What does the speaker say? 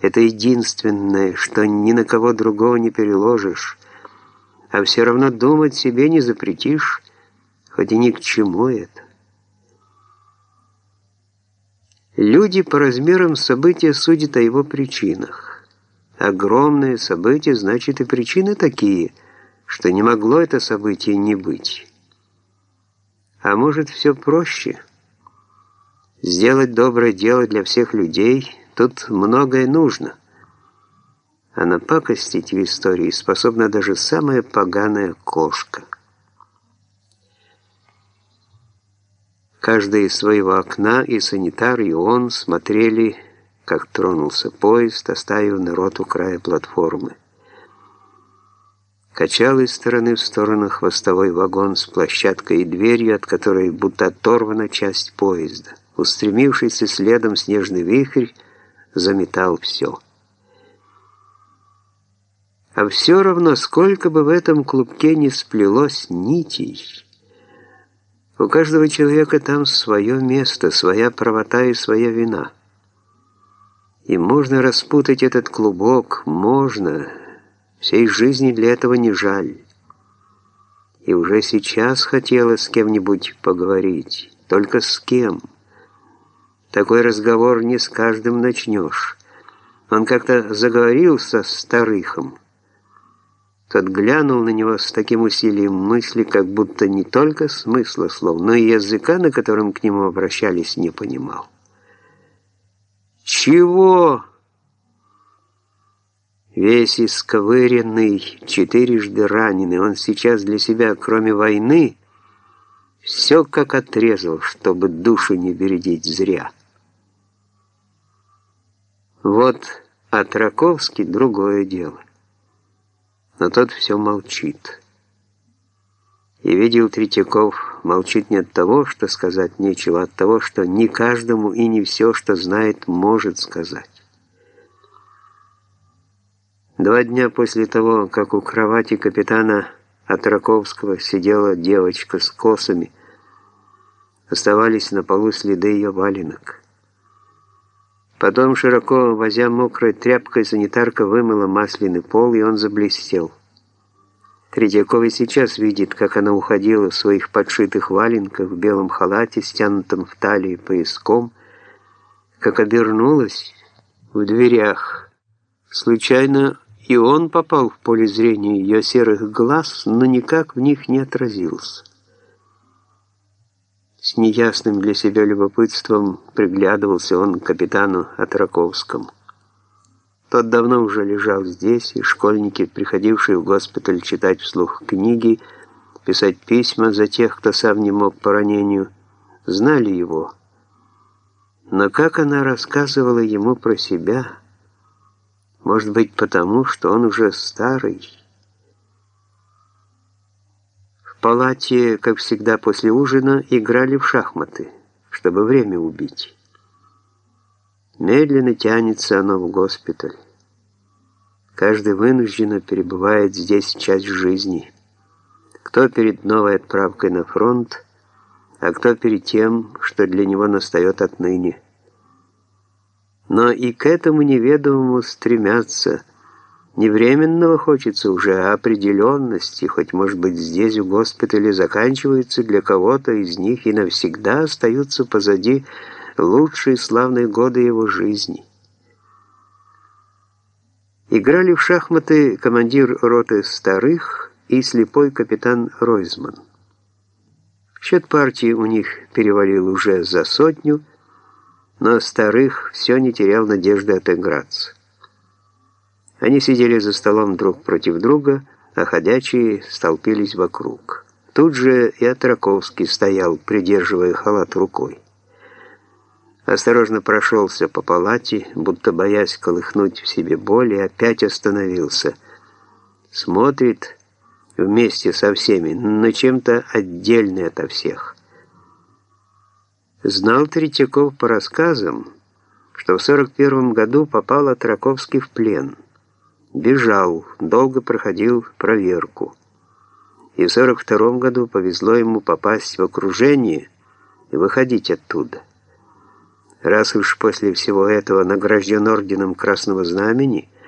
Это единственное, что ни на кого другого не переложишь, а все равно думать себе не запретишь, хоть и ни к чему это. Люди по размерам события судят о его причинах. Огромное событие, значит и причины такие, что не могло это событие не быть. А может, все проще? Сделать доброе дело для всех людей, тут многое нужно. А напакостить в истории способна даже самая поганая кошка. Каждый из своего окна и санитар, и он смотрели, как тронулся поезд, оставив народ у края платформы. Качал из стороны в сторону хвостовой вагон с площадкой и дверью, от которой будто оторвана часть поезда. Устремившийся следом снежный вихрь заметал все. А все равно, сколько бы в этом клубке не сплелось нитей, у каждого человека там свое место, своя правота и своя вина. И можно распутать этот клубок, можно. Всей жизни для этого не жаль. И уже сейчас хотела с кем-нибудь поговорить. Только с кем? Такой разговор не с каждым начнешь. Он как-то заговорил со старыхом. Тот глянул на него с таким усилием мысли, как будто не только смысла слов, но и языка, на котором к нему обращались, не понимал. «Чего?» Весь исковыренный, четырежды раненый, он сейчас для себя, кроме войны, все как отрезал, чтобы душу не бередить зря. Вот а Траковский другое дело но тот все молчит. И видел Третьяков, молчит не от того, что сказать нечего, а от того, что не каждому и не все, что знает, может сказать. Два дня после того, как у кровати капитана Атраковского сидела девочка с косами, оставались на полу следы ее валенок. Потом, широко возя мокрой тряпкой, санитарка вымыла масляный пол, и он заблестел. Третьяков сейчас видит, как она уходила в своих подшитых валенках в белом халате, стянутом в талии пояском, как обернулась в дверях. Случайно и он попал в поле зрения ее серых глаз, но никак в них не отразился. С неясным для себя любопытством приглядывался он к капитану Отраковскому. Тот давно уже лежал здесь, и школьники, приходившие в госпиталь читать вслух книги, писать письма за тех, кто сам не мог по ранению, знали его. Но как она рассказывала ему про себя, может быть потому, что он уже старый, палате, как всегда после ужина, играли в шахматы, чтобы время убить. Медленно тянется оно в госпиталь. Каждый вынужденно перебывает здесь часть жизни. Кто перед новой отправкой на фронт, а кто перед тем, что для него настает отныне. Но и к этому неведомому стремятся – не временного хочется уже, а определенности, хоть, может быть, здесь, в госпитале, заканчиваются для кого-то из них и навсегда остаются позади лучшие славные годы его жизни. Играли в шахматы командир роты старых и слепой капитан Ройзман. Счет партии у них перевалил уже за сотню, но старых все не терял надежды отыграться. Они сидели за столом друг против друга, а ходячие столпились вокруг. Тут же и Отраковский стоял, придерживая халат рукой. Осторожно прошелся по палате, будто боясь колыхнуть в себе боль, и опять остановился. Смотрит вместе со всеми, но чем-то отдельный ото всех. Знал Третьяков по рассказам, что в 41 году попал Отраковский в плен – Бежал, долго проходил проверку. И в 42 году повезло ему попасть в окружение и выходить оттуда. Раз уж после всего этого награжден орденом Красного Знамени –